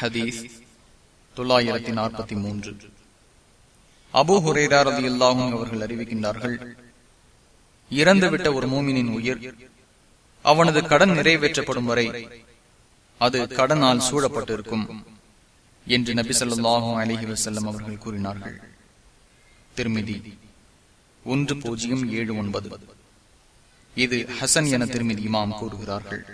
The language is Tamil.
ஹதீஸ் தொள்ளாயிரத்தி நாற்பத்தி மூன்று. அபு ஹுரேராரதி இல்லாஹும் அவர்கள் அறிவிக்கின்றார்கள் இறந்துவிட்ட ஒரு மூமினின் உயிர் அவனது கடன் நிறைவேற்றப்படும் வரை அது கடனால் சூழப்பட்டிருக்கும் என்று நபி சொல்லாஹும் அலிஹி வசல்லம் அவர்கள் கூறினார்கள். திருமிதி ஒன்று பூஜ்ஜியம் ஏழு ஒன்பது. இது ஹசன் என திருமதி இமாம் கூறுகிறார்கள்.